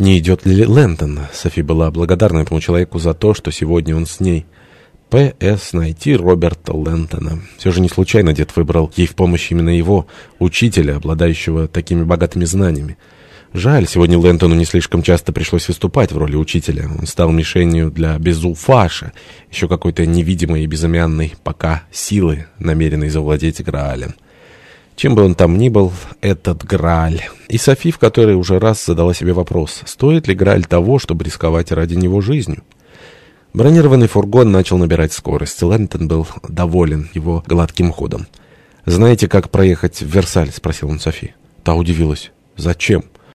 Не идет ли Лэнтон? Софи была благодарна этому человеку за то, что сегодня он с ней. П.С. Найти Роберта Лэнтона. Все же не случайно дед выбрал ей в помощь именно его, учителя, обладающего такими богатыми знаниями. Жаль, сегодня Лэнтону не слишком часто пришлось выступать в роли учителя. Он стал мишенью для Безуфаша, еще какой-то невидимой и безымянной пока силы, намеренной завладеть Граалем. Чем бы он там ни был, этот Грааль. И Софи, в которой уже раз задала себе вопрос, стоит ли Грааль того, чтобы рисковать ради него жизнью? Бронированный фургон начал набирать скорость. Лэнтон был доволен его гладким ходом. «Знаете, как проехать в Версаль?» — спросил он Софи. Та удивилась. «Зачем?»